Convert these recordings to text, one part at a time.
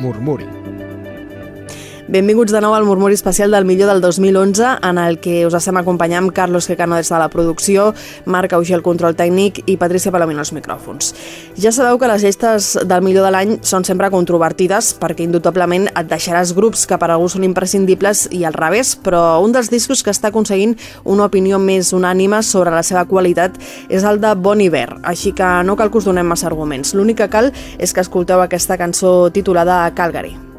Murmuri. Benvinguts de nou al Murmuri Especial del millor del 2011, en el que us estem acompanyant Carlos Quecano des de la producció, Marc Auger el control tècnic i Patricia Palomino els micròfons. Ja sabeu que les llistes del millor de l'any són sempre controvertides perquè indubtablement et deixaràs grups que per algú són imprescindibles i al revés, però un dels discos que està aconseguint una opinió més unànima sobre la seva qualitat és el de Bon Iver, així que no cal que us donem massa arguments. L'únic que cal és que escolteu aquesta cançó titulada Calgary.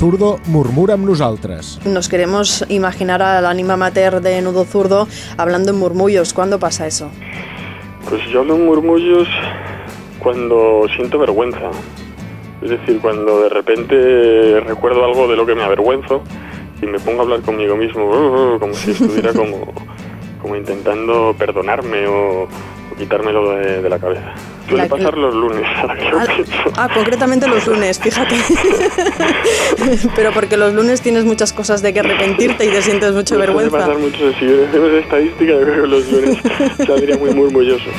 Zurdo murmura amb nosaltres. Nos queremos imaginar al ánima mater de Nudo Zurdo hablando en murmullos. ¿Cuándo pasa eso? Pues yo hablo en murmullos cuando siento vergüenza. Es decir, cuando de repente recuerdo algo de lo que me avergüenzo y me pongo a hablar conmigo mismo, "Oh", como si estuviera como, como intentando perdonarme o quitármelo de, de la cabeza. Suele La- pasar los lunes, ahora que lo Ah, pienso. ah, concretamente los lunes, fíjate. Pero porque los lunes tienes muchas cosas de que arrepentirte y te sientes mucha vergüenza. pasar mucho. Si hacemos estadística, yo creo que los lunes saldría muy murmulloso.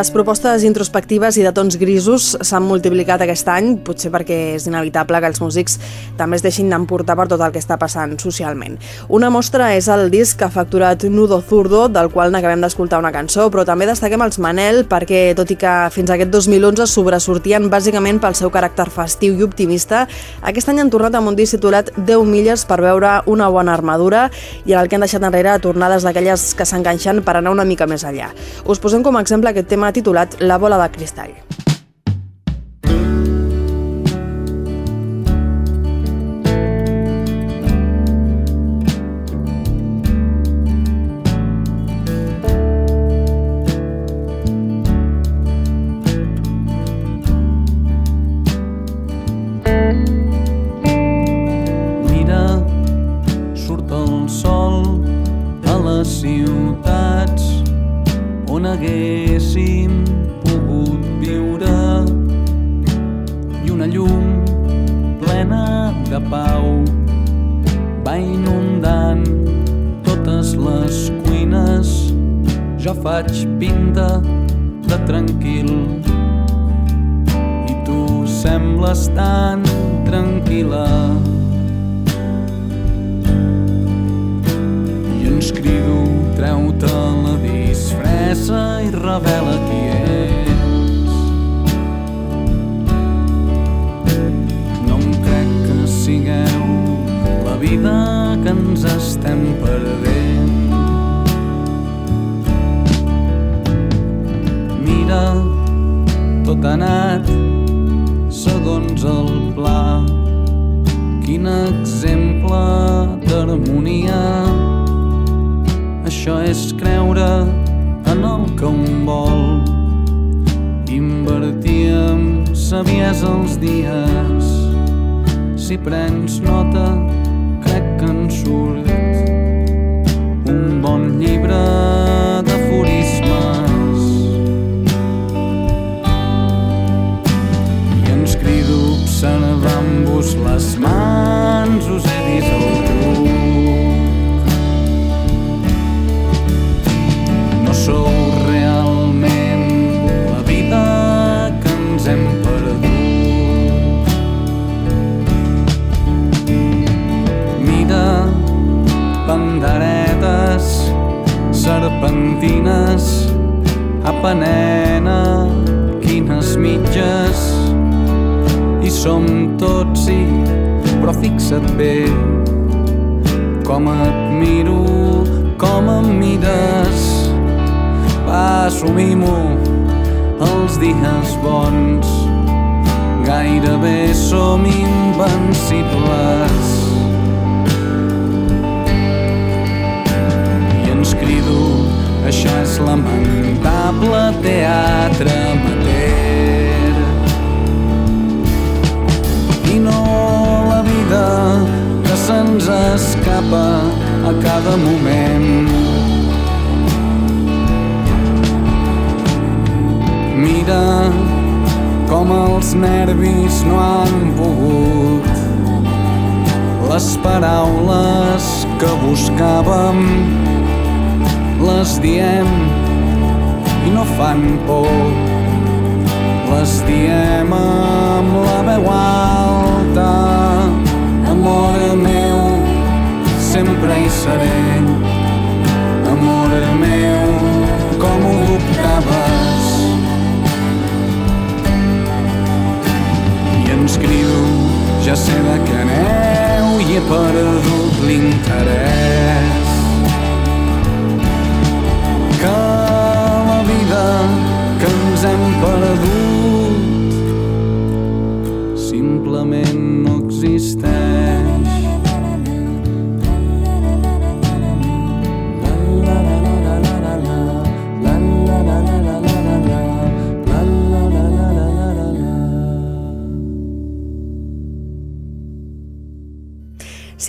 Les propostes introspectives i de tons grisos s'han multiplicat aquest any, potser perquè és inevitable que els músics també es deixin d'emportar per tot el que està passant socialment. Una mostra és el disc que ha facturat Nudo Zurdo, del qual n'acabem d'escoltar una cançó, però també destaquem els Manel perquè, tot i que fins aquest 2011 sobresortien bàsicament pel seu caràcter festiu i optimista, aquest any han tornat amb un disc titulat 10 milles per veure una bona armadura i en el que han deixat enrere tornades d'aquelles que s'enganxen per anar una mica més enllà. Us posem com a exemple aquest tema titulat La bola de cristall.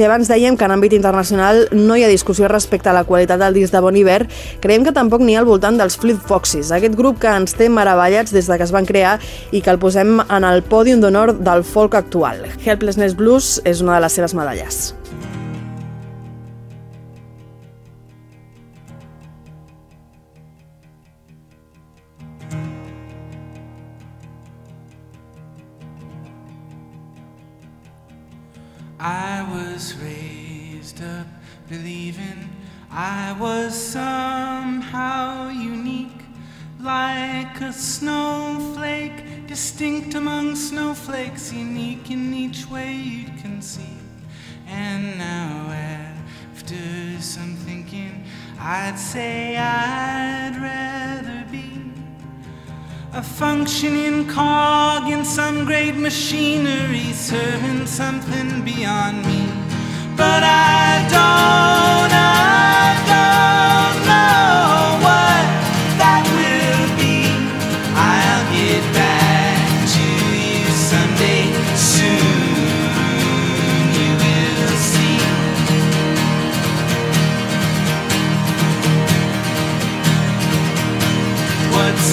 Si abans dèiem que en àmbit internacional no hi ha discussió respecte a la qualitat del disc de Bon Iver, creiem que tampoc n'hi ha al voltant dels Fleet Foxes, aquest grup que ens té meravellats des de que es van crear i que el posem en el pòdium d'honor del folk actual. Helplessness Blues és una de les seves medalles. I was somehow unique, like a snowflake, distinct among snowflakes, unique in each way you'd conceive. And now, after some thinking, I'd say I'd rather be a functioning cog in some great machinery, serving something beyond me. But I don't. I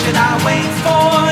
should I wait for?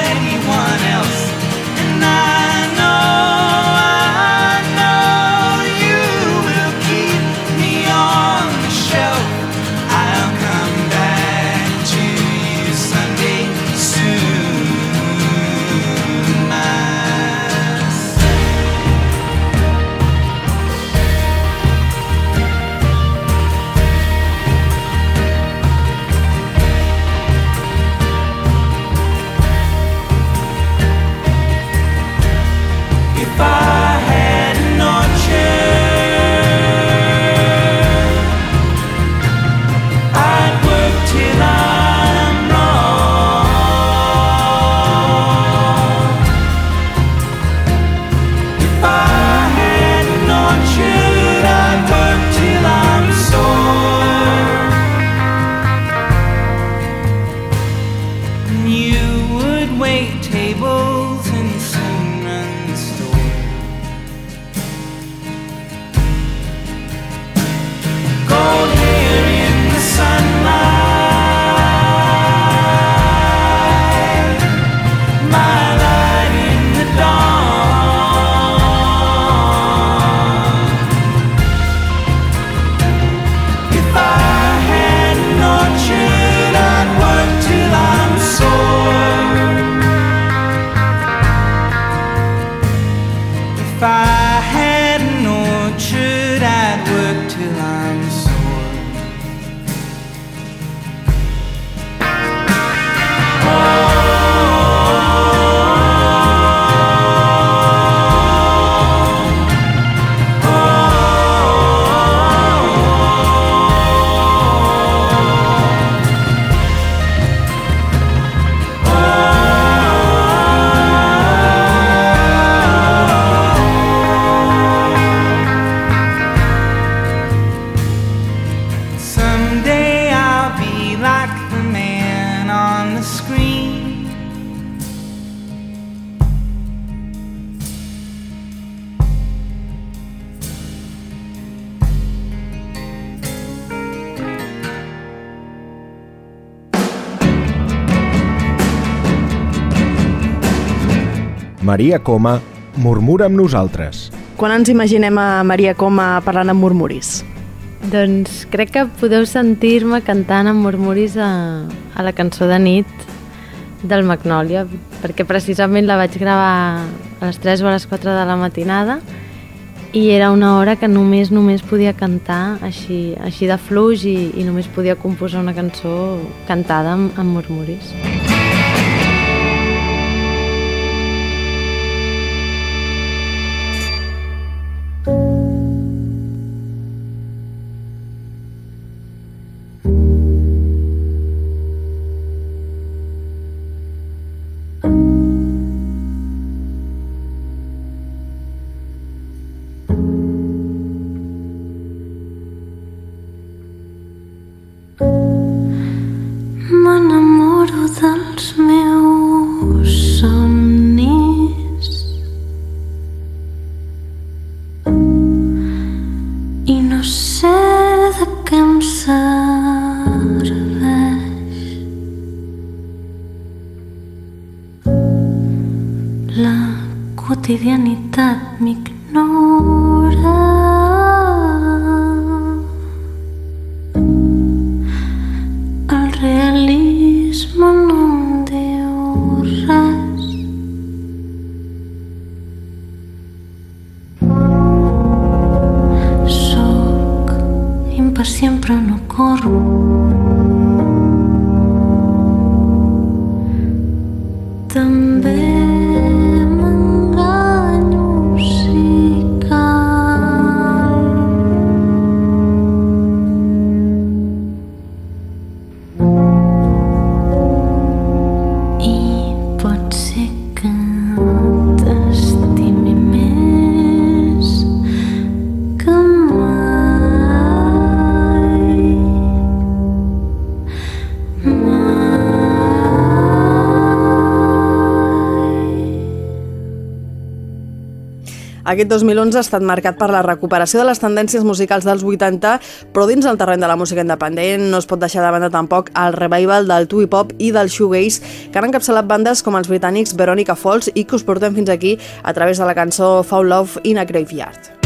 Maria Coma murmura amb nosaltres. Quan ens imaginem a Maria Coma parlant amb murmuris? Doncs crec que podeu sentir-me cantant amb murmuris a, a la cançó de nit del Magnòlia, perquè precisament la vaig gravar a les 3 o a les 4 de la matinada i era una hora que només només podia cantar així, així de fluix i, i només podia composar una cançó cantada amb, amb murmuris. Aquest 2011 ha estat marcat per la recuperació de les tendències musicals dels 80, però dins el terreny de la música independent no es pot deixar de banda tampoc el revival del twee pop i del shoegaze que han encapçalat bandes com els britànics Veronica Falls i que us portem fins aquí a través de la cançó Foul Love in a Graveyard.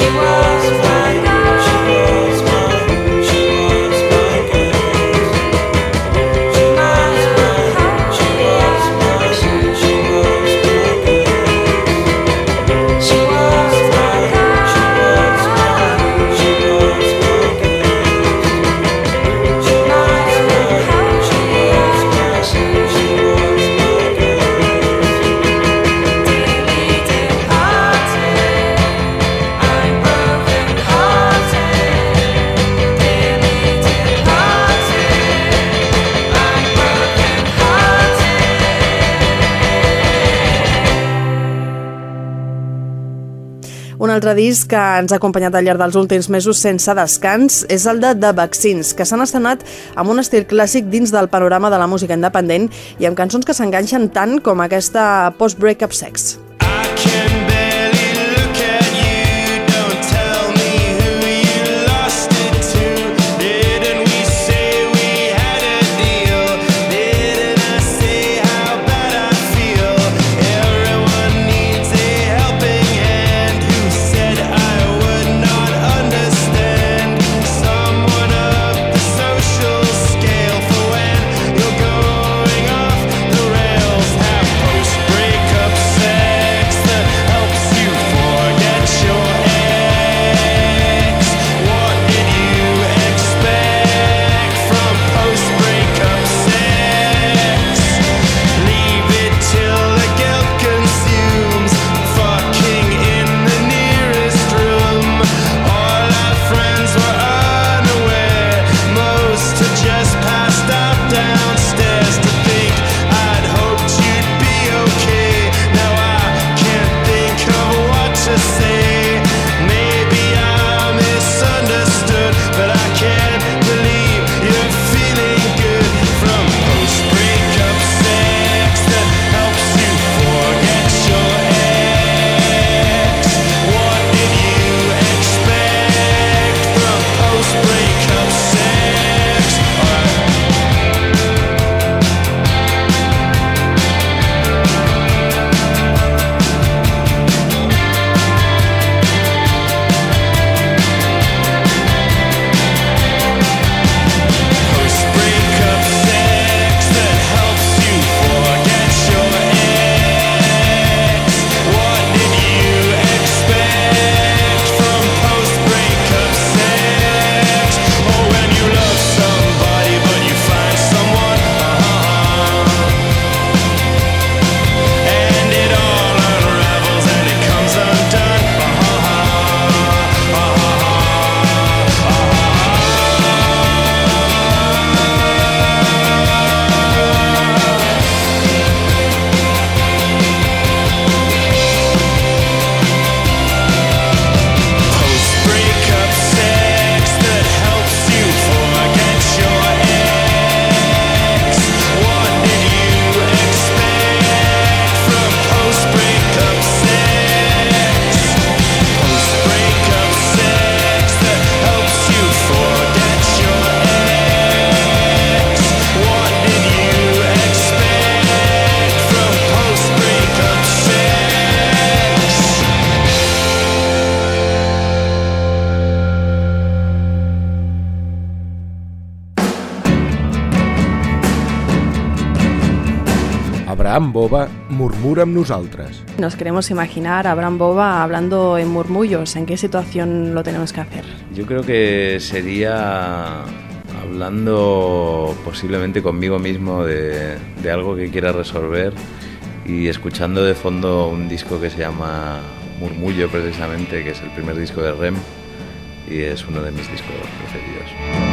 she was. disc que ens ha acompanyat al llarg dels últims mesos sense descans és el de The Vaccines, que s'han estrenat amb un estil clàssic dins del panorama de la música independent i amb cançons que s'enganxen tant com aquesta post-breakup sex. Abraham Boba murmura amb nosaltres. Nos queremos imaginar a Abraham Boba hablando en murmullos. ¿En qué situación lo tenemos que hacer? Yo creo que sería hablando posiblemente conmigo mismo de, de algo que quiera resolver y escuchando de fondo un disco que se llama Murmullo precisamente, que es el primer disco de Rem y es uno de mis discos preferidos.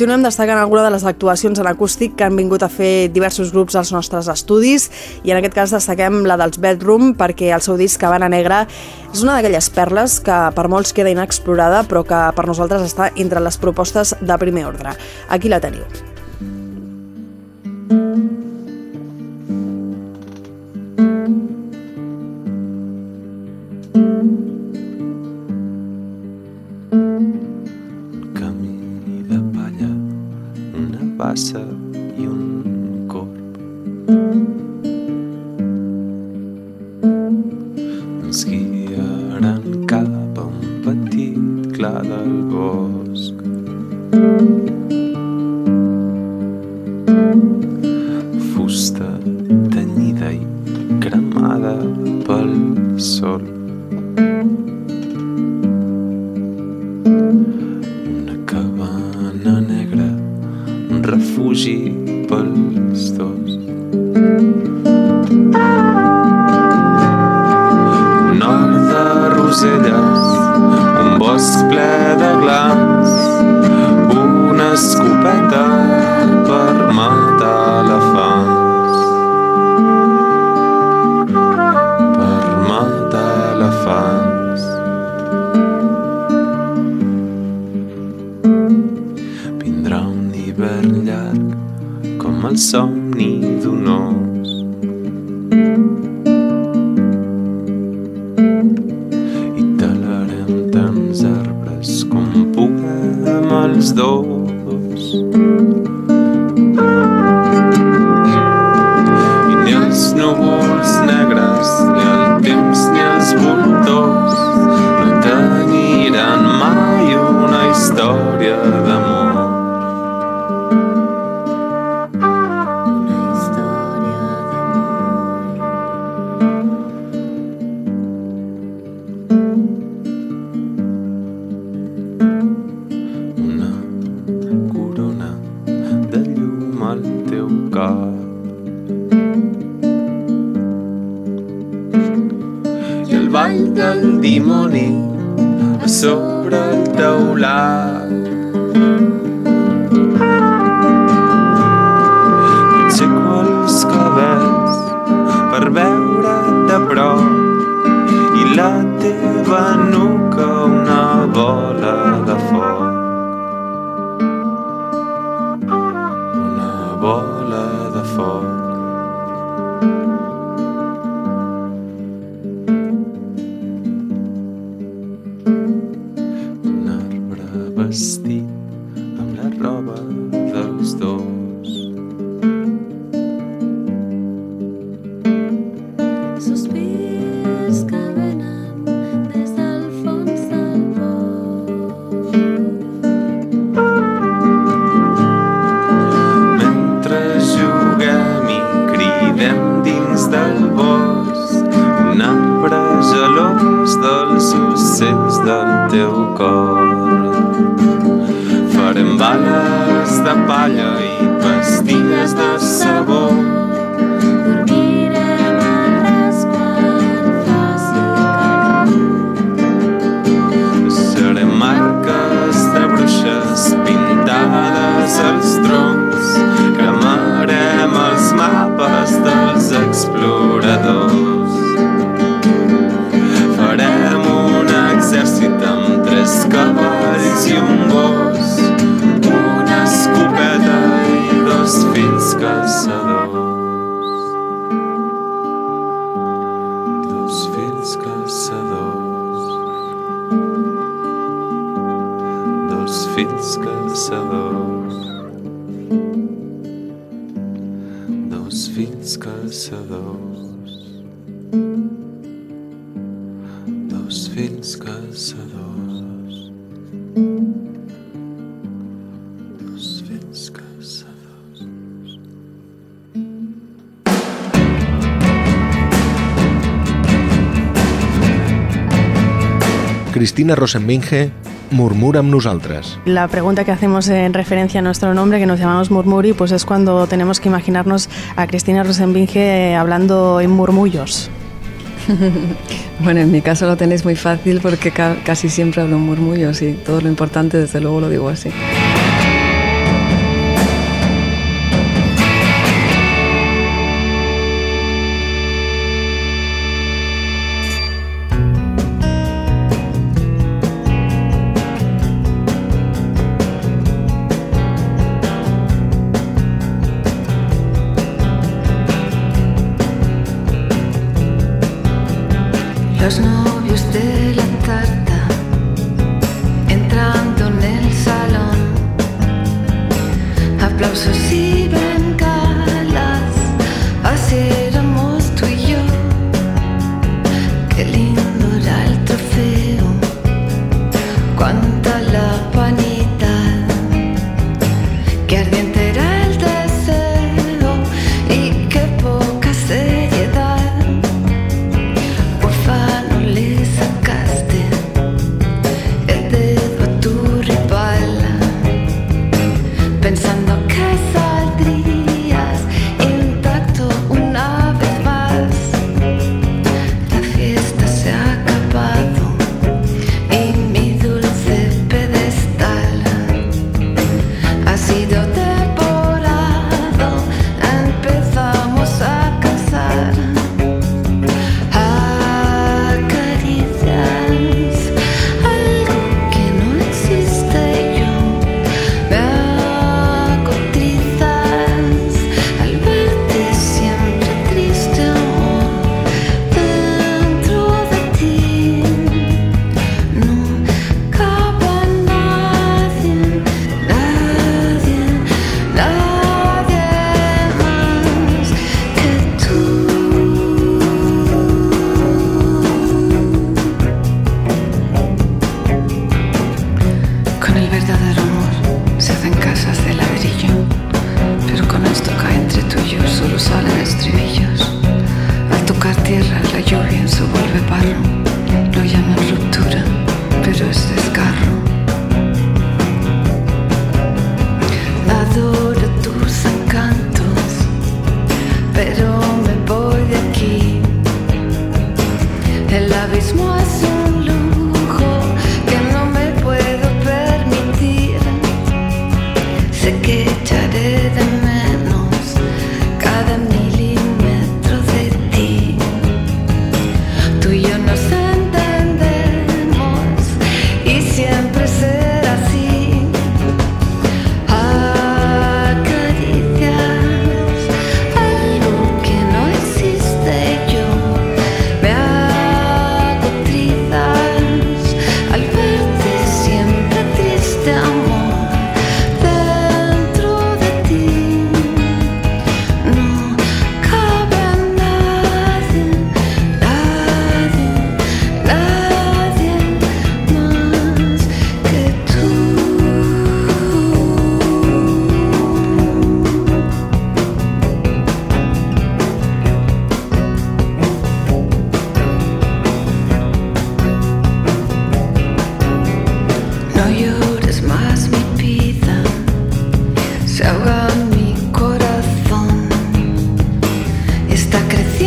continuem destacant alguna de les actuacions en acústic que han vingut a fer diversos grups als nostres estudis i en aquest cas destaquem la dels Bedroom perquè el seu disc Habana Negra és una d'aquelles perles que per molts queda inexplorada però que per nosaltres està entre les propostes de primer ordre. Aquí la teniu. razplevedla. Carolina Rosenbinge, Murmura nosaltres. La pregunta que hacemos en referencia a nuestro nombre, que nos llamamos Murmuri, pues es cuando tenemos que imaginarnos a Cristina Rosenbinge eh, hablando en murmullos. Bueno, en mi caso lo tenéis muy fácil porque casi siempre hablo en murmullos y todo lo importante desde luego lo digo así. está creciendo.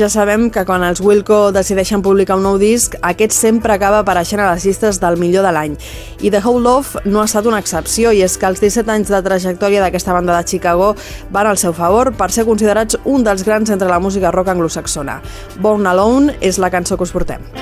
Ja sabem que quan els Wilco decideixen publicar un nou disc, aquest sempre acaba apareixent a les llistes del millor de l'any. I The Whole Love no ha estat una excepció, i és que els 17 anys de trajectòria d'aquesta banda de Chicago van al seu favor per ser considerats un dels grans entre la música rock anglosaxona. Born Alone és la cançó que us portem.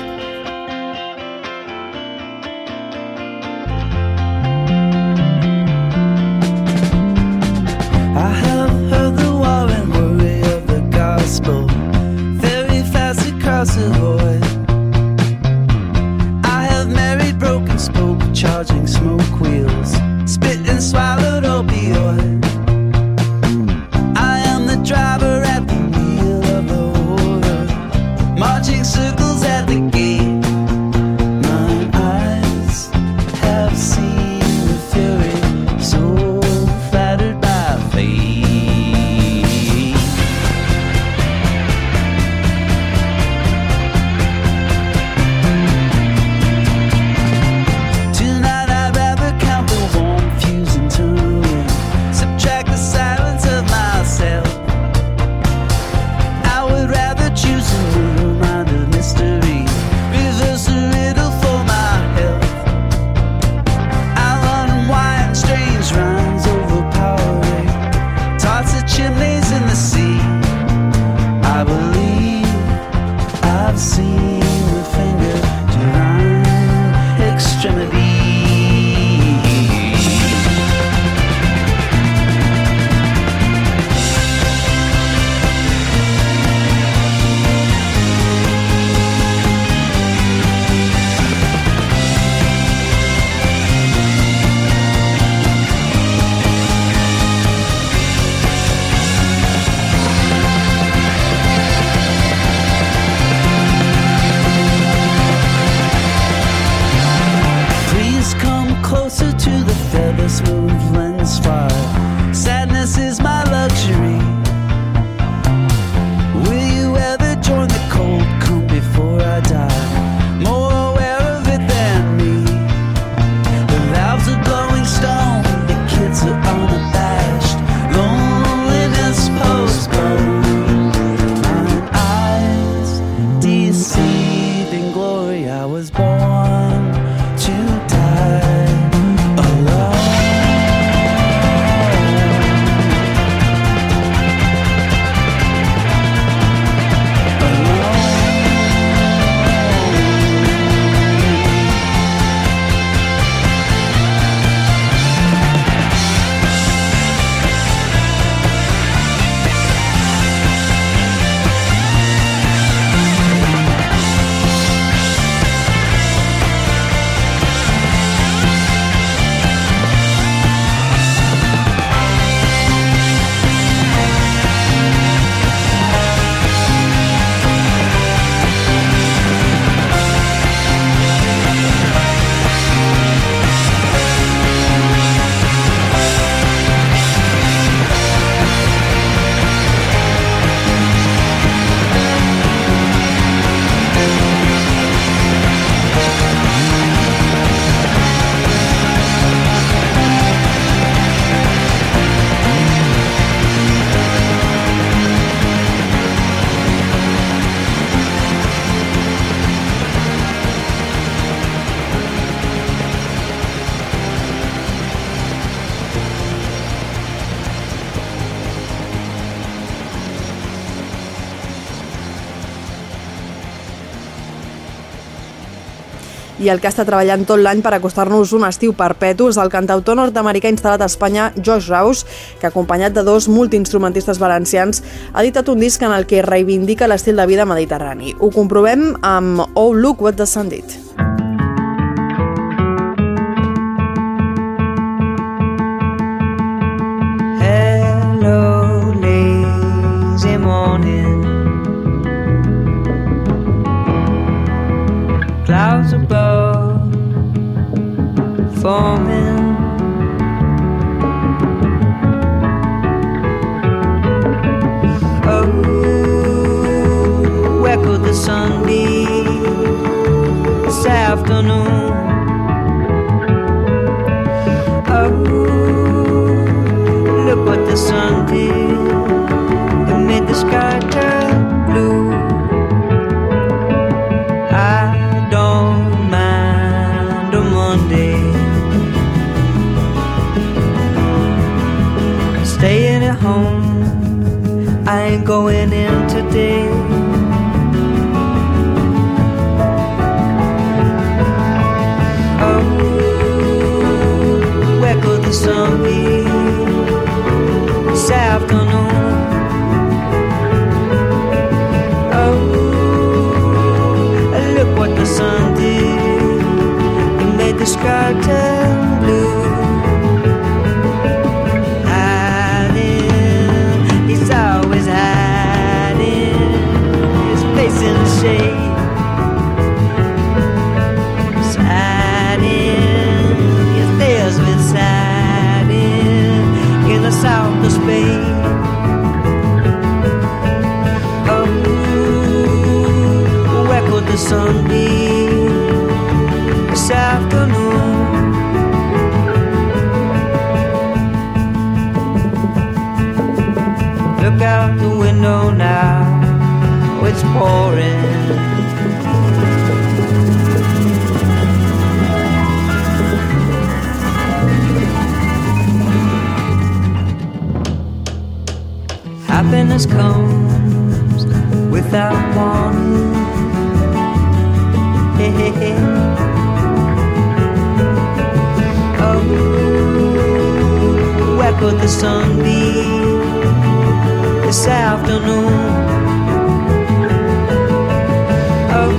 El que està treballant tot l'any per acostar-nos un estiu perpetu és el cantautor nord-americà instal·lat a Espanya, Josh Rouse, que acompanyat de dos multiinstrumentistes valencians ha editat un disc en el que reivindica l'estil de vida mediterrani. Ho comprovem amb Oh Look What the Sun Did. Oh, where could the sun be this afternoon? Oh,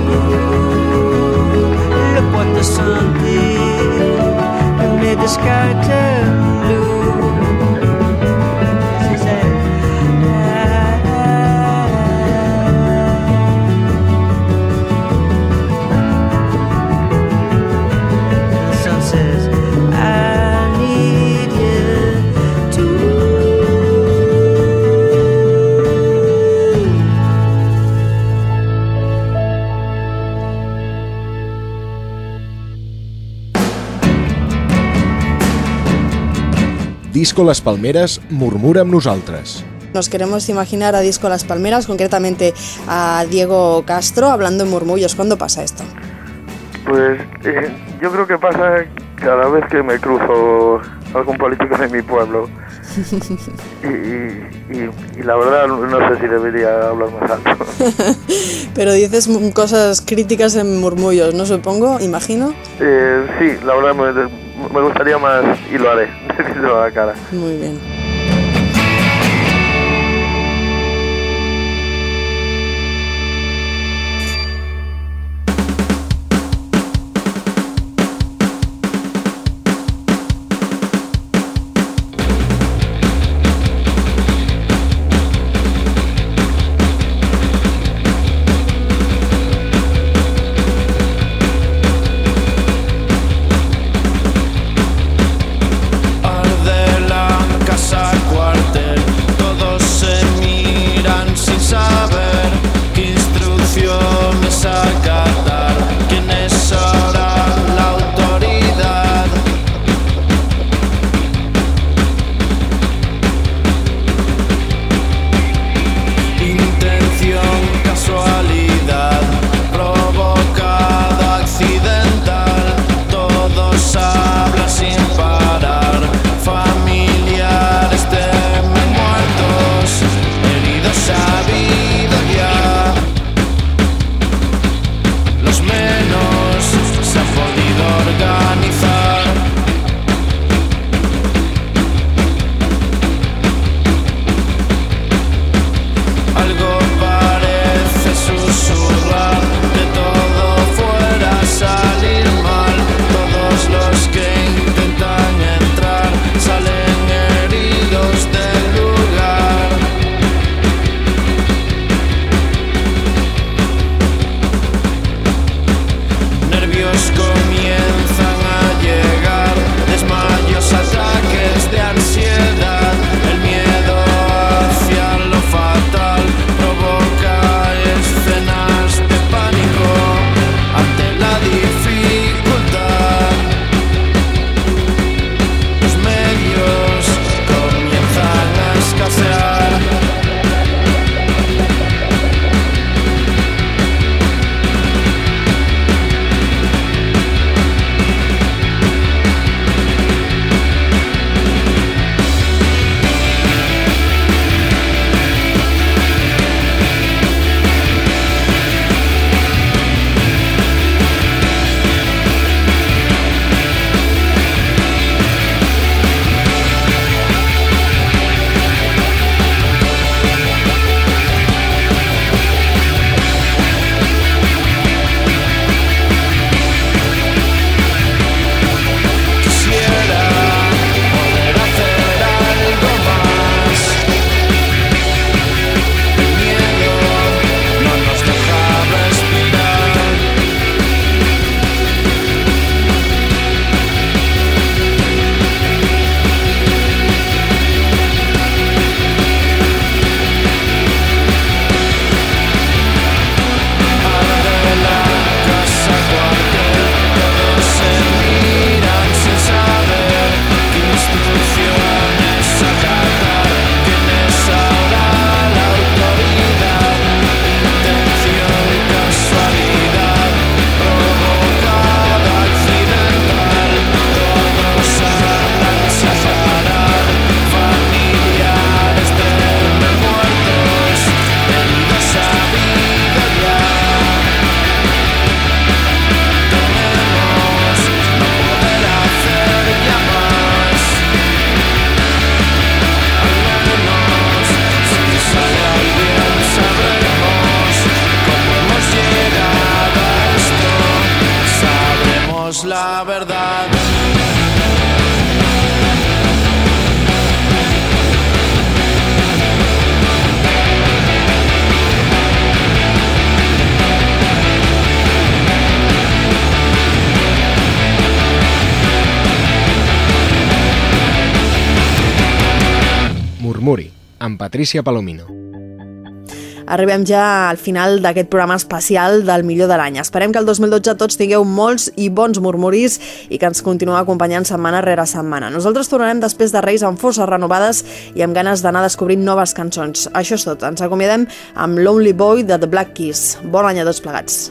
look what the sun did. It made the sky turn Disco Les Palmeres murmura amb nosaltres. Nos queremos imaginar a Disco Las Palmeras, concretamente a Diego Castro, hablando en murmullos. ¿Cuándo pasa esto? Pues eh, yo creo que pasa cada vez que me cruzo algún político de mi pueblo. Y, y- y- y la verdad no sé si debería hablar más alto. Pero dices cosas críticas en murmullos, ¿no? Supongo, imagino. Eh, sí, la verdad me, gustaría más y lo haré, a la cara. Muy bien. Amb Patricia Palomino. Arribem ja al final d'aquest programa especial del millor de l'any. Esperem que el 2012 tots tingueu molts i bons murmuris i que ens continueu acompanyant setmana rere setmana. Nosaltres tornarem després de Reis amb forces renovades i amb ganes d'anar descobrint noves cançons. Això és tot. Ens acomiadem amb Lonely Boy de The Black Keys. Bon any a tots plegats.